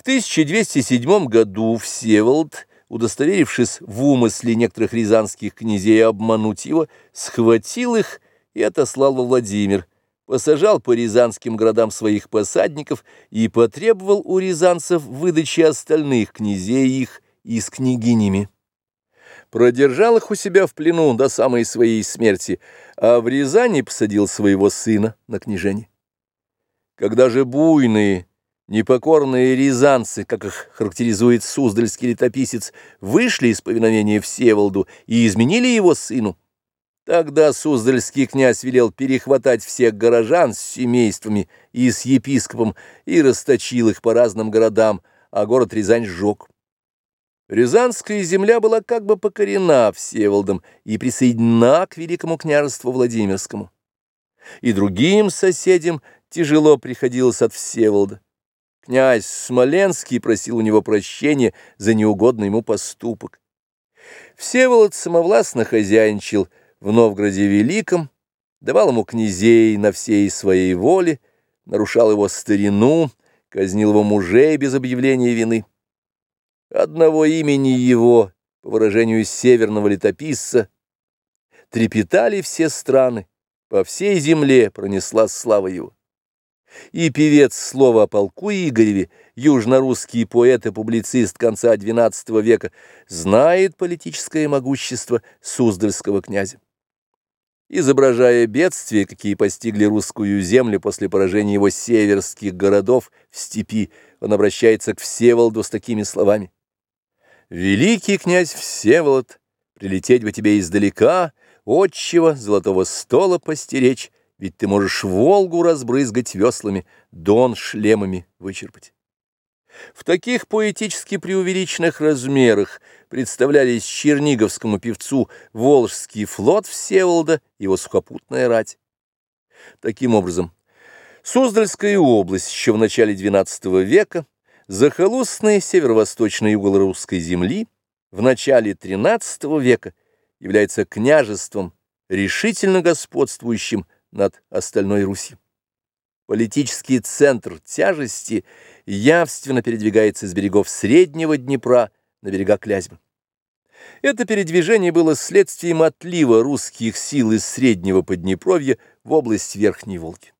В 1207 году Всеволод, удостоверившись в умысле некоторых рязанских князей обмануть его, схватил их и отослал во Владимир, посажал по рязанским городам своих посадников и потребовал у рязанцев выдачи остальных князей их и с княгинями. Продержал их у себя в плену до самой своей смерти, а в Рязани посадил своего сына на княжение. Когда же буйные, Непокорные рязанцы, как их характеризует суздальский летописец, вышли из повиновения Всеволоду и изменили его сыну. Тогда суздальский князь велел перехватать всех горожан с семействами и с епископом и расточил их по разным городам, а город Рязань сжег. Рязанская земля была как бы покорена Всеволодом и присоединена к великому княжеству Владимирскому. И другим соседям тяжело приходилось от Всеволода. Князь Смоленский просил у него прощения за неугодный ему поступок. Всеволод самовластно хозяйничал в Новгороде Великом, давал ему князей на всей своей воле, нарушал его старину, казнил его мужей без объявления вины. Одного имени его, по выражению северного летописца, трепетали все страны, по всей земле пронесла слава его. И певец слова о полку Игореве, южнорусский поэт и публицист конца XII века, знает политическое могущество Суздальского князя. Изображая бедствия, какие постигли русскую землю после поражения его северских городов в степи, он обращается к Всеволоду с такими словами. «Великий князь Всеволод, прилететь бы тебе издалека, отчего золотого стола постеречь, ведь ты можешь Волгу разбрызгать веслами, Дон шлемами вычерпать. В таких поэтически преувеличенных размерах представлялись черниговскому певцу Волжский флот Всеволода и его сухопутная рать. Таким образом, Суздальская область еще в начале XII века, захолустный северо-восточный угол русской земли, в начале XIII века является княжеством, решительно господствующим над остальной Русью. Политический центр тяжести явственно передвигается с берегов Среднего Днепра на берега Клязьмы. Это передвижение было следствием отлива русских сил из Среднего Поднепровья в область Верхней Волги.